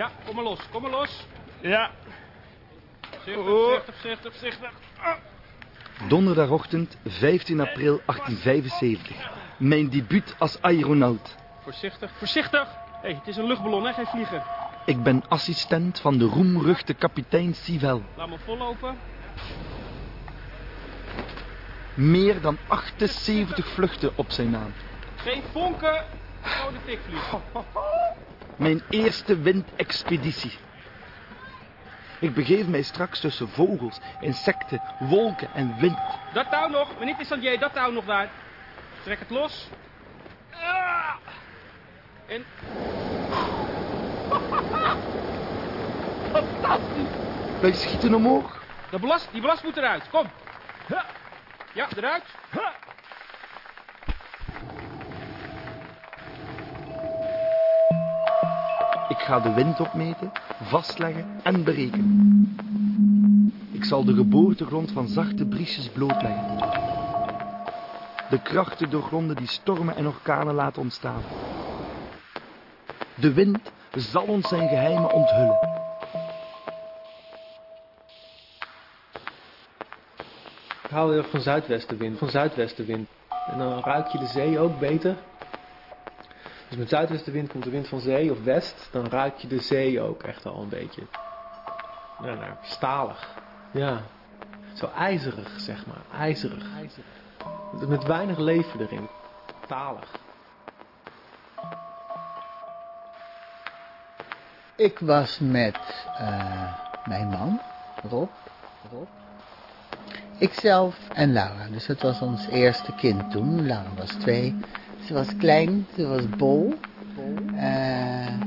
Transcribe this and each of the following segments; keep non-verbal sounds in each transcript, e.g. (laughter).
Ja, kom maar los, kom maar los. Ja. Voorzichtig, voorzichtig, voorzichtig, voorzichtig. Donderdagochtend 15 april 1875. Mijn debuut als aeronaut. Voorzichtig, voorzichtig. Hé, hey, het is een luchtballon, hè, geen vliegen. Ik ben assistent van de roemruchte kapitein Sivel. Laat me vollopen. Meer dan 78 vluchten op zijn naam. Geen vonken. Gewoon de tikvlieg. Mijn eerste windexpeditie. Ik begeef mij straks tussen vogels, insecten, wolken en wind. Dat touw nog, maar niet is dat touw nog daar. Trek het los. Ah. En (laughs) Fantastisch! Wij schieten omhoog. de belast, die belast moet eruit, kom. Ja, eruit. Ga de wind opmeten, vastleggen en berekenen. Ik zal de geboortegrond van zachte briesjes blootleggen. De krachten doorgronden die stormen en orkanen laten ontstaan. De wind zal ons zijn geheimen onthullen. Ik hou erg van zuidwestenwind, van zuidwestenwind. En dan ruik je de zee ook beter. Dus met zuidwestenwind komt de wind van zee of west, dan ruik je de zee ook echt al een beetje. Ja, nou, stalig. Ja. Zo ijzerig, zeg maar. IJzerig. Met weinig leven erin. Talig. Ik was met eh, mijn man, Rob. Rob. Ikzelf en Laura. Dus dat was ons eerste kind toen. Laura was twee. Ze was klein, ze was bol. Eh,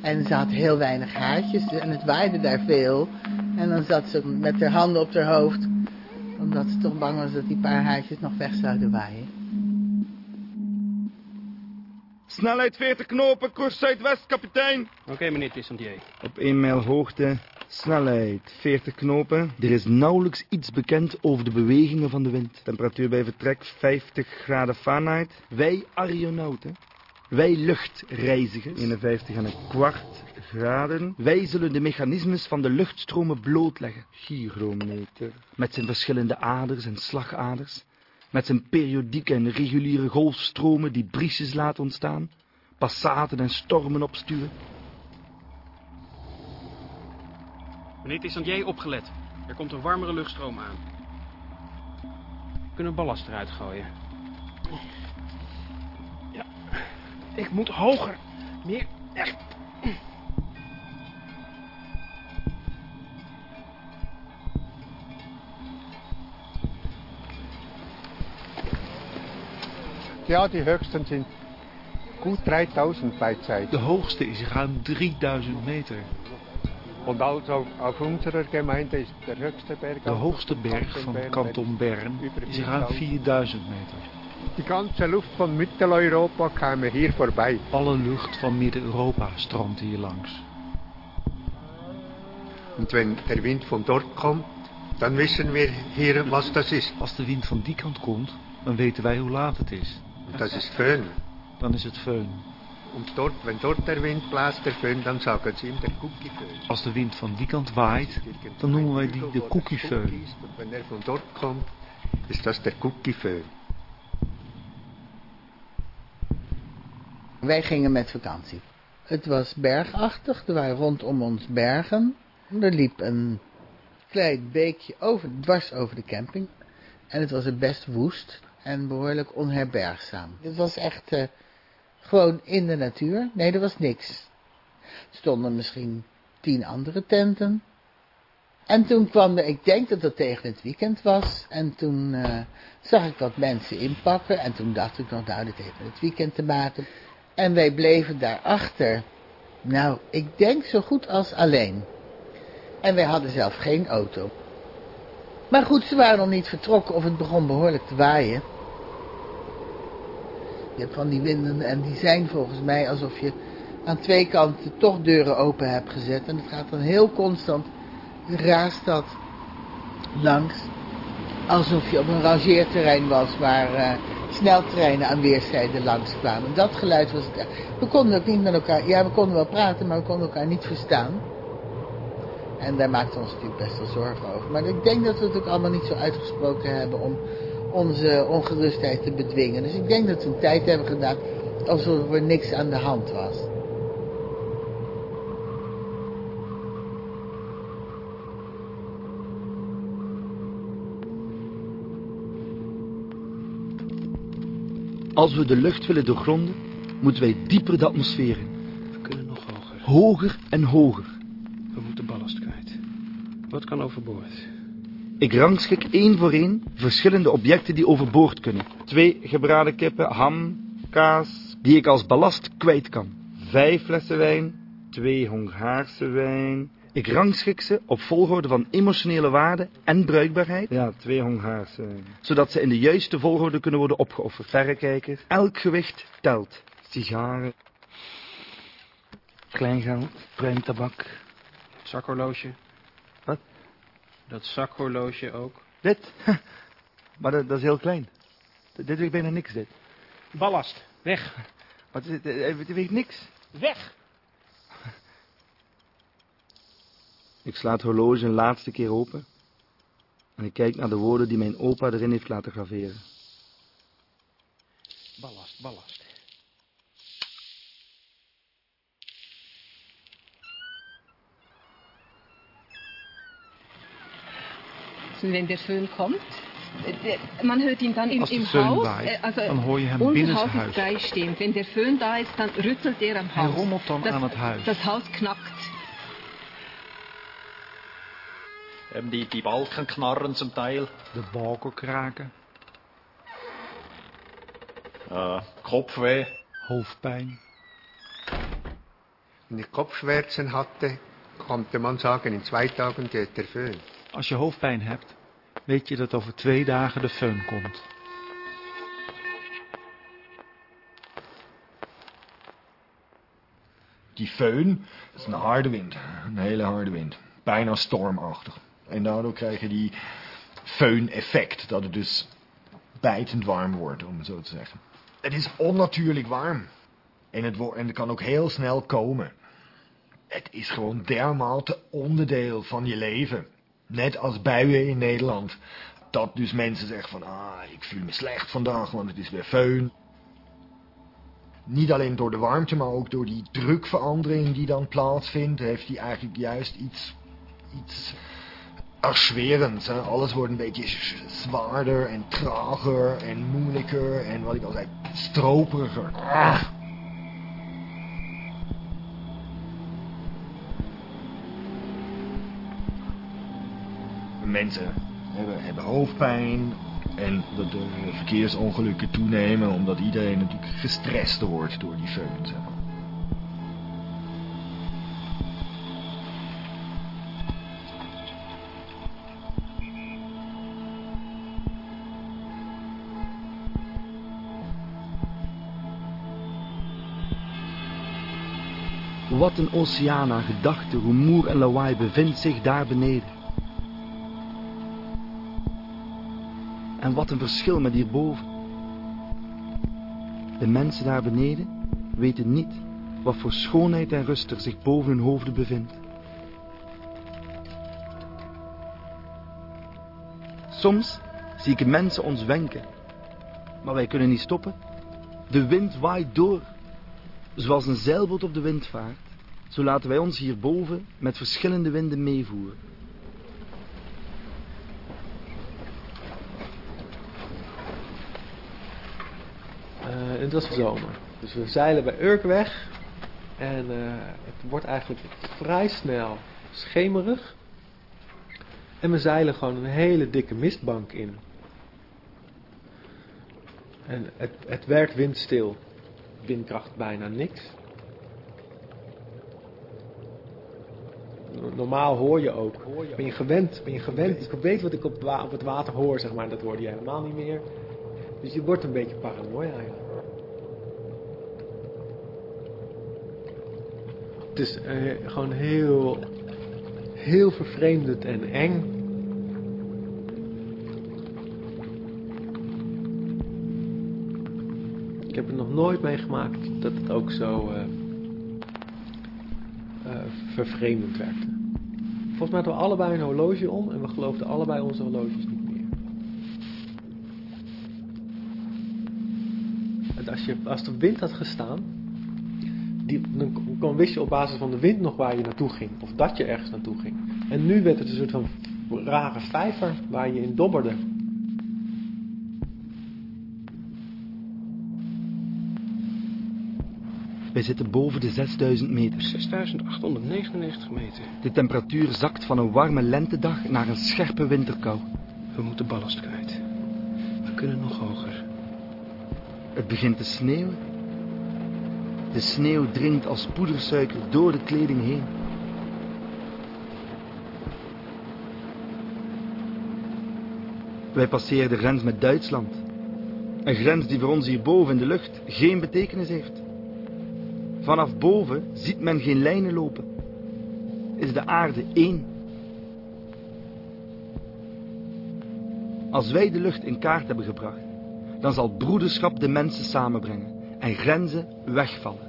en ze had heel weinig haartjes en het waaide daar veel. En dan zat ze met haar handen op haar hoofd. Omdat ze toch bang was dat die paar haartjes nog weg zouden waaien. Snelheid 40 knopen, koers zuidwest, kapitein. Oké, meneer Tissandier. Op 1 mijl hoogte, snelheid 40 knopen. Er is nauwelijks iets bekend over de bewegingen van de wind. Temperatuur bij vertrek 50 graden Fahrenheit. Wij aeronauten, wij luchtreizigers, 51 en een kwart graden. Wij zullen de mechanismes van de luchtstromen blootleggen. Gyrometer, met zijn verschillende aders en slagaders. Met zijn periodieke en reguliere golfstromen die briesjes laten ontstaan. Passaten en stormen opstuwen. Meneer Tissandier, opgelet. Er komt een warmere luchtstroom aan. We kunnen ballast eruit gooien. Ja, ik moet hoger. Meer, echt. Ja, die höchsten sind gut 3000 bei Zeit. De hoogste is ruim 3000 meter. De auf hoogste berg van kanton Bern is ruim 4000 meter. Die ganze Luft von Mitteleuropa käme hier vorbei. Alle lucht van Midden-Europa stroomt hier langs. Und wenn der Wind von dort kommt, dann wissen wir hier, was das ist. Als de wind van die kant komt, dan weten wij hoe laat het is. Das ist Föhn. Dan is het föhn. Und dort, wenn dort der Wind bläst, der Föhn, dann sagen sie ihm der Cookie-Föhn. Als de wind van die kant waait, dan noemen wij die de cookie-föhn. Und wenn er von dort kommt, ist das der Cookie-Föhn. Wij gingen met vakantie. Het was bergachtig, er waren rondom ons bergen. Er liep een klein beekje over, dwars over de camping. En het was er best woest en behoorlijk onherbergzaam. Het was echt eh, gewoon in de natuur. Nee, er was niks. Stonden misschien tien andere tenten. En toen kwam er, ik denk dat het tegen het weekend was. En toen eh, zag ik wat mensen inpakken. En toen dacht ik nog, nou, dit heeft met het weekend te maken. En wij bleven daarachter. Nou, ik denk zo goed als alleen. En wij hadden zelf geen auto. Maar goed, ze waren nog niet vertrokken of het begon behoorlijk te waaien. Van die winden en die zijn volgens mij alsof je aan twee kanten toch deuren open hebt gezet. En het gaat dan heel constant, raast dat langs. Alsof je op een rangeerterrein was waar eh, sneltreinen aan weerszijden langskwamen. Dat geluid was het. We konden ook niet met elkaar... Ja, we konden wel praten, maar we konden elkaar niet verstaan. En daar maakten we ons natuurlijk best wel zorgen over. Maar ik denk dat we het ook allemaal niet zo uitgesproken hebben om onze ongerustheid te bedwingen. Dus ik denk dat we een tijd hebben gedaan alsof er niks aan de hand was. Als we de lucht willen doorgronden, moeten wij dieper de atmosfeer in. We kunnen nog hoger. Hoger en hoger. We moeten ballast kwijt. Wat kan overboord? Ik rangschik één voor één verschillende objecten die overboord kunnen. Twee gebraden kippen, ham, kaas, die ik als ballast kwijt kan. Vijf flessen wijn, twee Hongaarse wijn. Ik rangschik ze op volgorde van emotionele waarde en bruikbaarheid. Ja, twee Hongaarse wijn. Zodat ze in de juiste volgorde kunnen worden opgeofferd. Verrekijker. Elk gewicht telt. Sigaren. Kleingeld, pruimtabak. Zakhorloge. Dat zakhorloge ook. Dit? (laughs) Maar dat, dat is heel klein. Dit dit weegt bijna niks, dit. Ballast. Weg. Wat is het? Eh, Het weegt niks. Weg. Ik sla het horloge een laatste keer open. En ik kijk naar de woorden die mijn opa erin heeft laten graveren. Ballast, ballast. Wenn der Föhn kommt. Der, man hört ihn dann im, im Haus. waait, äh, also dan hoor je hem unser Haus ist freistehend. Wenn der Föhn da ist, dann rüttelt er am Haus. dan das, aan het huis. Das Haus knackt. Ähm, die, die Balken knarren zum Teil. De balken kraken, Äh, Kopfweh. hoofdpijn. Wenn ich Kopfschmerzen hatte, konnte man sagen, in zwei Tagen geht der Föhn. Als je hoofdpijn hebt, weet je dat over twee dagen de föhn komt. Die föhn is een harde wind. Een hele harde wind. Bijna stormachtig. En daardoor krijg je die föhn-effect. Dat het dus bijtend warm wordt, om het zo te zeggen. Het is onnatuurlijk warm. En het, en het kan ook heel snel komen. Het is gewoon dermate onderdeel van je leven. Net als buien in Nederland. Dat dus mensen zeggen van, ah, ik voel me slecht vandaag, want het is weer föhn. Niet alleen door de warmte, maar ook door die drukverandering die dan plaatsvindt, heeft hij eigenlijk juist iets, iets erschwerends. Alles wordt een beetje zwaarder en trager en moeilijker en wat ik al zei, stroperiger. Ah. Mensen hebben, hebben hoofdpijn en dat de verkeersongelukken toenemen omdat iedereen natuurlijk gestrest wordt door die. Zeg maar. Wat een oceaan aan gedachten, rumoer en lawaai bevindt zich daar beneden. Wat een verschil met hierboven. De mensen daar beneden weten niet wat voor schoonheid en rust er zich boven hun hoofden bevindt. Soms zie ik mensen ons wenken, maar wij kunnen niet stoppen. De wind waait door. Zoals een zeilboot op de wind vaart, zo laten wij ons hierboven met verschillende winden meevoeren. Het was zomer. Dus we zeilen bij Urk weg. En eh, het wordt eigenlijk vrij snel schemerig. En we zeilen gewoon een hele dikke mistbank in. En het, het werkt windstil. Windkracht bijna niks. No- Normaal hoor je ook. Ben je gewend? Ben je gewend? Ik weet wat ik op het, water hoor, zeg maar. Dat hoor je helemaal niet meer. Dus je wordt een beetje paranoia. Ja. Het is eh, gewoon heel, heel vervreemdend en eng. heb het nog nooit meegemaakt dat het ook zo eh, eh, vervreemdend werkte. Volgens mij hadden we allebei een horloge om en we geloofden allebei onze horloges niet als, je, als de wind had gestaan, die, dan kon, wist je op basis van de wind nog waar je naartoe ging. Of dat je ergens naartoe ging. En nu werd het een soort van rare vijver waar je in dobberde. Wij zitten boven de 6000 meter. 6899 meter. De temperatuur zakt van een warme lentedag naar een scherpe winterkou. We moeten ballast kwijt. We kunnen nog hoger. Het begint te sneeuwen. De sneeuw dringt als poedersuiker door de kleding heen. Wij passeren de grens met Duitsland. Een grens die voor ons hierboven in de lucht geen betekenis heeft. Vanaf boven ziet men geen lijnen lopen. Is de aarde één. Als wij de lucht in kaart hebben gebracht, dan zal broederschap de mensen samenbrengen en grenzen wegvallen.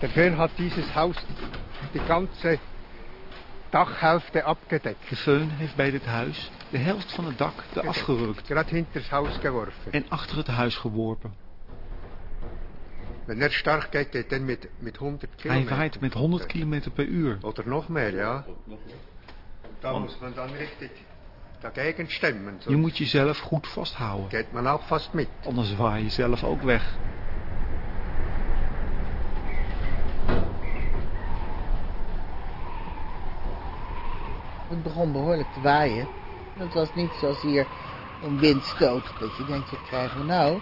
Der Föhn hat dieses Haus die ganze Dachhälfte abgedeckt. De föhn heeft bij dit huis de helft van het dak eraf gerukt Gerade hinter das Haus geworfen. en achter het huis geworpen. Wenn er stark geht, geht er mit, mit 100 Hij Kilometer. waait met 100 km per uur. Oder noch mehr, ja. Da muss man dann richtig dagegen stemmen. Je moet jezelf goed vasthouden, geht man auch fast mit. anders waai je zelf ook weg. Het begon behoorlijk te waaien. Het was niet zoals hier een windstoot, dat je denkt, wat krijgen we nou?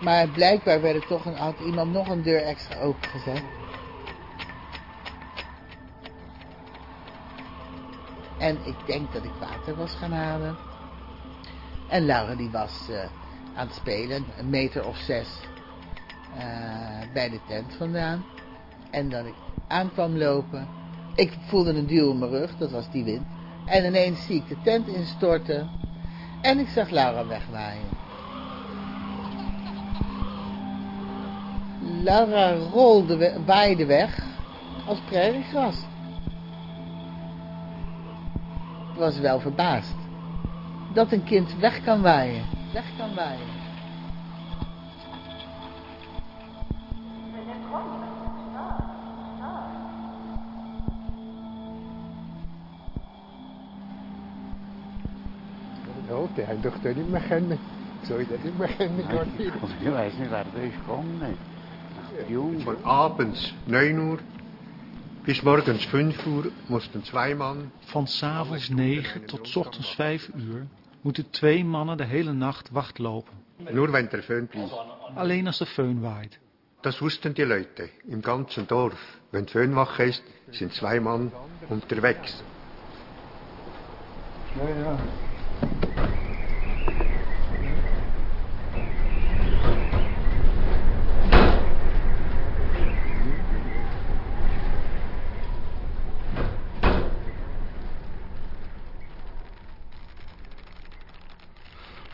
Maar blijkbaar werd er toch een iemand nog een deur extra opengezet. En ik denk dat ik water was gaan halen. En Laura die was eh, aan het spelen, een meter of zes eh, bij de tent vandaan. En dat ik aankwam lopen. Ik voelde een duw in mijn rug, dat was die wind. En ineens zie ik de tent instorten. En ik zag Laura wegwaaien. Laura rolde, we- waaide weg als prairiegras. Ik was wel verbaasd. Dat een kind weg kan waaien. Weg kan waaien. Ja, die haben doch da nicht mehr können. Soll ich das nicht mehr können, Gordon? Ich weiß nicht, wer da ist gekommen. Jung. Von abends 9 Uhr bis morgens 5 Uhr mussten zwei Mann Van s'avonds 9 tot 's ochtends 5 uur moeten twee mannen de hele nacht wachtlopen. Nur wenn der Föhn blies. Alleen als de föhn waait. Das wussten die Leute im ganzen Dorf. Wenn Föhnwache ist, sind zwei Mann unterwegs. Ja, ja.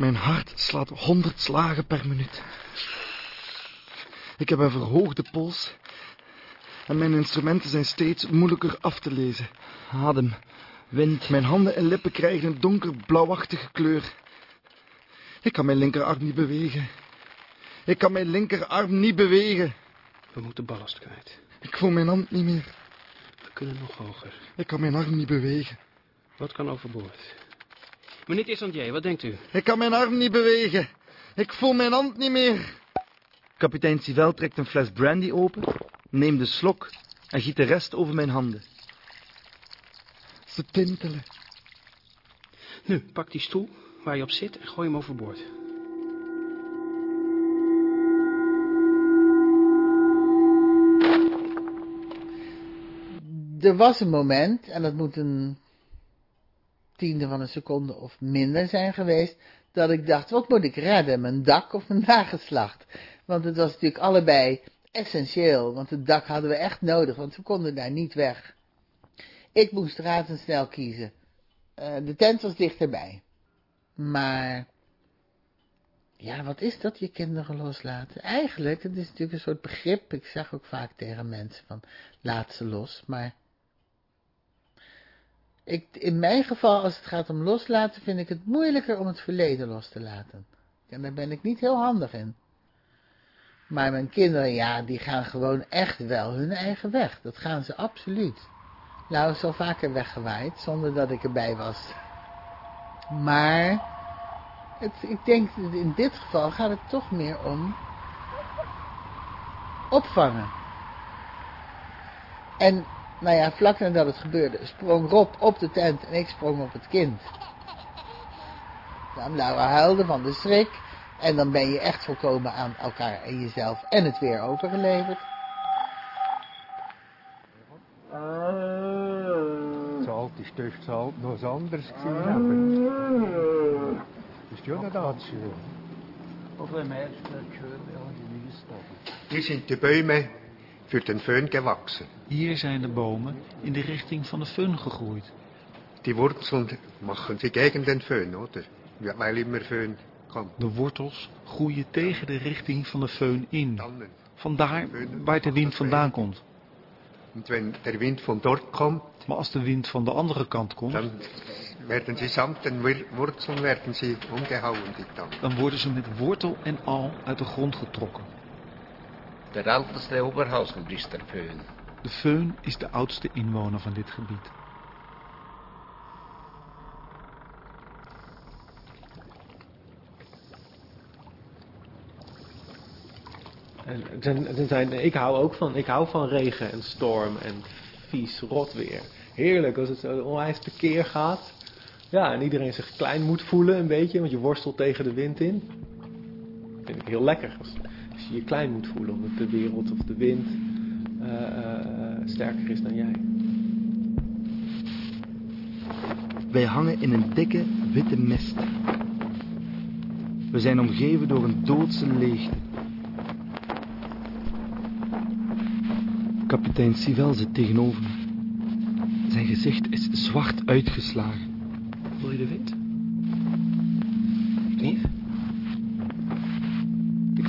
Mijn hart slaat 100 slagen per minuut. Ik heb een verhoogde pols. En mijn instrumenten zijn steeds moeilijker af te lezen. Adem, wind, mijn handen en lippen krijgen een donkerblauwachtige kleur. Ik kan mijn linkerarm niet bewegen. Ik kan mijn linkerarm niet bewegen. We moeten ballast kwijt. Ik voel mijn hand niet meer. We kunnen nog hoger. Ik kan mijn arm niet bewegen. Wat kan overboord? Meneer Tissandier, wat denkt u? Ik kan mijn arm niet bewegen. Ik voel mijn hand niet meer. Kapitein Sivel trekt een fles brandy open, neemt de slok en giet de rest over mijn handen. Ze tintelen. Nu, pak die stoel waar je op zit en gooi hem overboord. Er was een moment, en dat moet een tiende van een seconde of minder zijn geweest, dat ik dacht, wat moet ik redden, mijn dak of mijn nageslacht? Want het was natuurlijk allebei essentieel, want het dak hadden we echt nodig, want we konden daar niet weg. Ik moest razendsnel kiezen. Eh, de tent was dichterbij. Maar, ja, wat is dat, je kinderen loslaten? Eigenlijk, het is natuurlijk een soort begrip, ik zeg ook vaak tegen mensen van, laat ze los, maar... Ik, in mijn geval, als het gaat om loslaten, vind ik het moeilijker om het verleden los te laten. En daar ben ik niet heel handig in. Maar mijn kinderen, ja, die gaan gewoon echt wel hun eigen weg. Dat gaan ze absoluut. Nou, is al vaker weggewaaid, zonder dat ik erbij was. Maar, het, ik denk, in dit geval gaat het toch meer om opvangen. En, nou ja, vlak nadat het gebeurde, sprong Rob op de tent en ik sprong op het kind. Nou, Laura huilde van de schrik. En dan ben je echt volkomen aan elkaar en jezelf en het weer overgeleverd. Dürfte halt noch was anderes gewesen haben. Das ist ja nicht allzu schön. Auf dem ersten schön an die Wiesbaden. Hier sind die Bäume den Föhn gewachsen. Hier zijn de bomen in de richting van de föhn gegroeid. Die Wurzeln machen sie gegen den Föhn, oder? Weil immer Föhn kommt. De wortels groeien tegen de richting van de föhn in. Vandaar waar de wind vandaan komt. Maar als de wind van de andere kant komt, werden sie samt den Wurzeln werden sie umgehauen, dan worden ze met wortel en al uit de grond getrokken. Der älteste Oberhausen ist der Föhn. De föhn is de oudste inwoner van dit gebied. En zijn, zijn, ik hou ook van, ik hou van regen en storm en vies, rot weer. Heerlijk als het zo onwijs tekeer gaat. Ja, en iedereen zich klein moet voelen een beetje, want je worstelt tegen de wind in. vind ik heel lekker als, je je klein moet voelen, omdat de wereld of de wind eh, eh, sterker is dan jij. Wij hangen in een dikke, witte mist. We zijn omgeven door een doodse leegte. Kapitein Sivel zit tegenover me. Zijn gezicht is zwart uitgeslagen. Voel je de wind? Niet?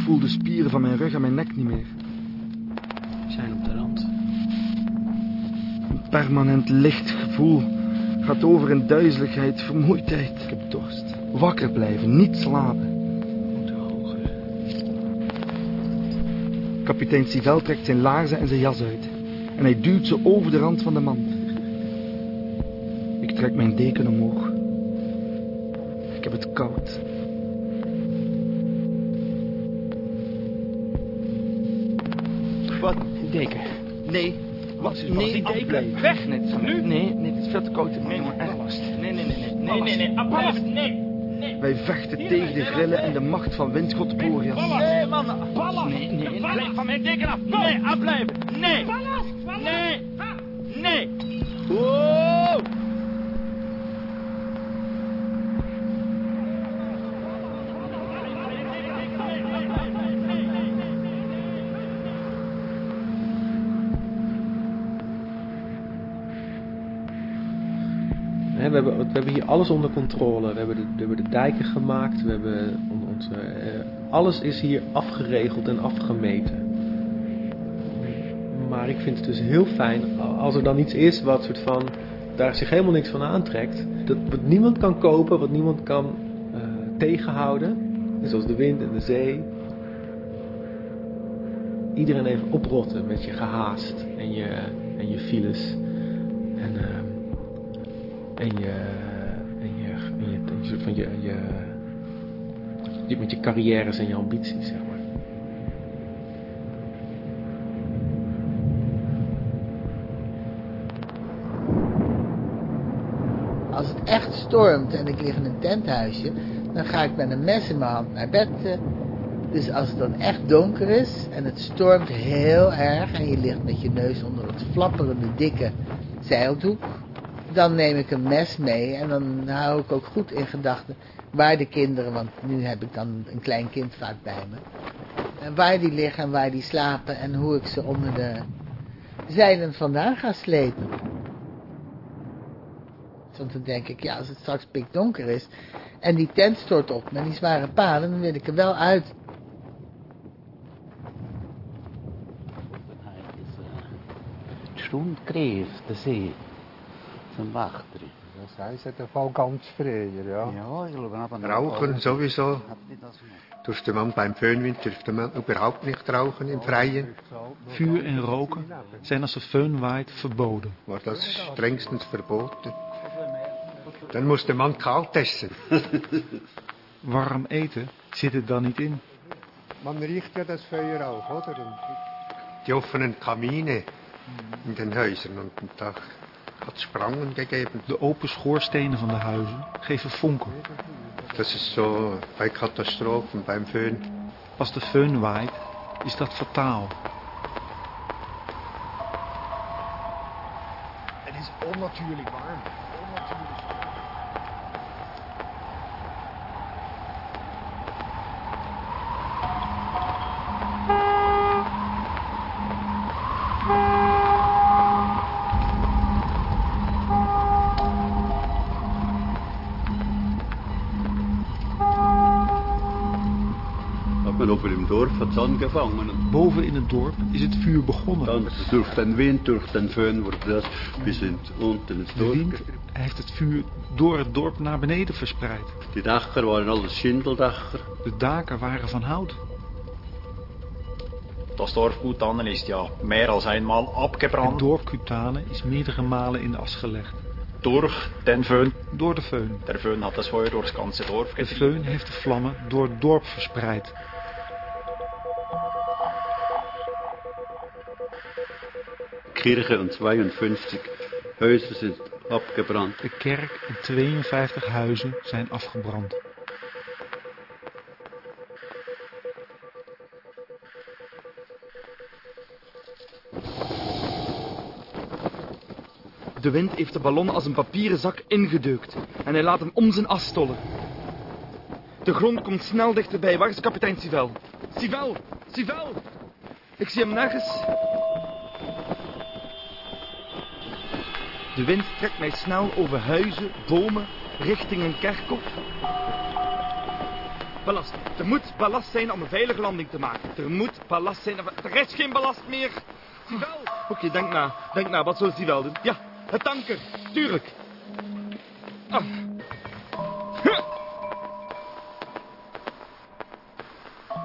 Ik voel de spieren van mijn rug en mijn nek niet meer. We zijn op de rand. Een permanent lichtgevoel gaat over in duizeligheid, vermoeidheid. Ik heb dorst. Wakker blijven, niet slapen. Moeten hoger. Kapitein Sivel trekt zijn laarzen en zijn jas uit. En hij duwt ze over de rand van de mand. Ik trek mijn deken omhoog. Ik heb het koud. Deken. Nee. Wat? Nee, Nee, deken. Weg. Nee, het is- Nu? Nee, nee, het is veel te koud. Nee, nee, ballast. nee, nee, nee, nee. Nee, nee, nee. Afblijven. Nee. Nee. Wij vechten tegen de grillen en de macht van windgod Boreas. Nee, man. Ballast. Nee, nee, nee. Blijf van mijn deken af. Nee, afblijven. Nee. Nee. Nee. We, hebben, we hebben hier alles onder controle. We hebben de, we hebben de dijken gemaakt. We hebben on- onze, eh, alles is hier afgeregeld en afgemeten. Maar ik vind het dus heel fijn als er dan iets is wat soort van daar zich helemaal niks van aantrekt. Dat wat niemand kan kopen, wat niemand kan eh, tegenhouden. Zoals de wind en de zee. Iedereen even oprotten met je gehaast en je, en je files. En, ehm, en je, en je, van je, je, met je carrières en je ambities, zeg maar. Als het echt stormt en ik lig in een tenthuisje, dan ga ik met een mes in mijn hand naar bed. Dus als het dan echt donker is en het stormt heel erg en je ligt met je neus onder het flapperende dikke zeildoek, dan neem ik een mes mee en dan hou ik ook goed in gedachten waar de kinderen, want nu heb ik dan een klein kind vaak bij me, En waar die liggen en waar die slapen en hoe ik ze onder de zeilen vandaan ga slepen. Want dan denk ik, ja, als het straks pikdonker is en die tent stort op met die zware palen, dan wil ik er wel uit. Stundkreis, de zee. Zum. Das heisst der Fall ganz früher, ja. Ja, ich glaube aber Rauchen sowieso. Durfte man beim Föhnwind dürfte man überhaupt nicht rauchen im Freien. Vuur en roken zijn als de föhn waait verboden. War das strengstens verboten. Dann musste man kalt essen. (laughs) Warm eten zit er dan niet in. Man riecht ja das Feuer auch, oder? Die offenen Kamine in den Häusern und da hat Sprangen gegeben. De open schoorstenen van de huizen geven vonken. Das ist so bei Katastrophen beim Föhn. Als de föhn waait, is dat fataal. Het is onnatuurlijk warm. Boven in het dorp is het vuur begonnen. dann durch den Wind, wurde das bis in, unten ins De wind heeft het vuur door het dorp naar beneden verspreid. Die Dacher waren alles Schindeldacher. De daken waren van hout. Das Dorf Gutanen ist ja mehr als einmal Het abgebrannt dorp Cutane is meerdere malen in de as gelegd. durch den Föhn. Door de föhn. Der Föhn hat das Feuer durchs ganze Dorf De getrieben. föhn heeft de vlammen door het dorp verspreid. Kirche und 52 Häuser sind abgebrannt. De kerk en 52 huizen zijn afgebrand. De wind heeft de ballon als een papieren zak ingedeukt en hij laat hem om zijn as stollen. De grond komt snel dichterbij. Waar is kapitein Sivel? Sivel! Sivel! Ik zie hem nergens. De wind trekt mij snel over huizen, bomen, richting een kerkhof. Ballast. Er moet ballast zijn om een veilige landing te maken. Er moet ballast zijn. Er is geen ballast meer. Sivel! Oké, denk na. Denk na. Wat zou Sivel doen? Ja, het tanker. Tuurlijk. Ah.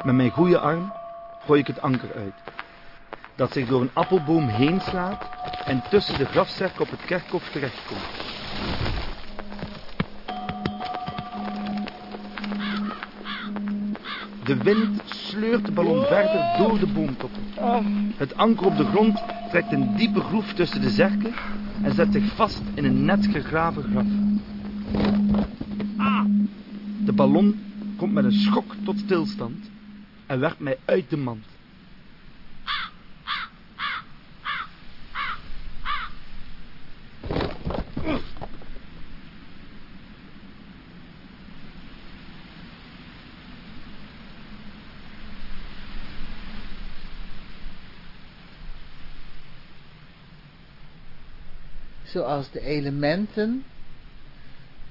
Met mijn goede arm gooi ik het anker uit. Dat zich door een appelboom heen slaat en tussen de grafzerk op het kerkhof terechtkomt. De wind sleurt de ballon verder door de boomtoppen. Het anker op de grond trekt een diepe groef tussen de zerken en zet zich vast in een net gegraven graf. De ballon komt met een schok tot stilstand en werpt mij uit de mand. Zoals de elementen,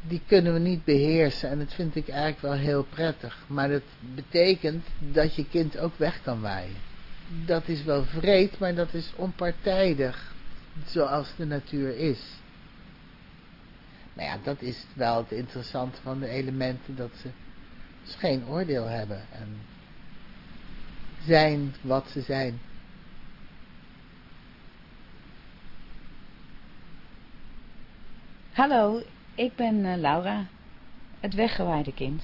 die kunnen we niet beheersen. En dat vind ik eigenlijk wel heel prettig. Maar dat betekent dat je kind ook weg kan waaien. Dat is wel vreed, maar dat is onpartijdig. Zoals de natuur is. Maar ja, dat is wel het interessante van de elementen. Dat ze dus geen oordeel hebben. En zijn wat ze zijn. Hallo, ik ben eh, Laura, het weggewaaide kind.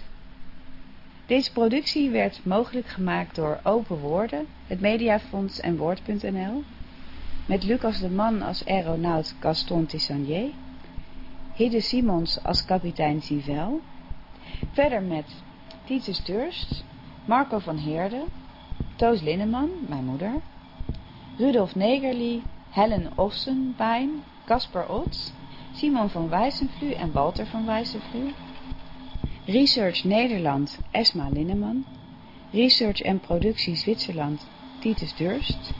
Deze productie werd mogelijk gemaakt door Open Woorden, het Mediafonds en Woord.nl, met Lucas de Man als aeronaut Gaston Tissonnier, Hidde Simons als kapitein Sivel, verder met Titus Durst, Marco van Heerde, Toos Linneman, mijn moeder, Rudolf Negerli, Helen Ossenbein, Casper Ots, Simon van Wijsenvlu en Walter van Wijsenvlu. Research Nederland, Esma Linneman. Research en productie Zwitserland Titus Durst.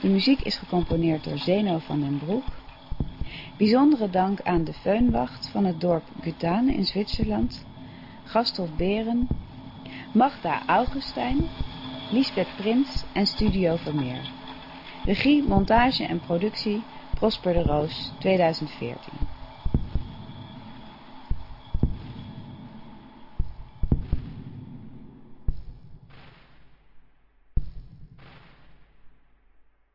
De muziek is gecomponeerd door Zeno van den Broek. Bijzondere dank aan de Feunwacht van het dorp Gutane in Zwitserland, Gasthof Beren, Magda Augustijn, Lisbeth Prins en Studio Vermeer. Regie, montage en productie Prosper de Roos 2014.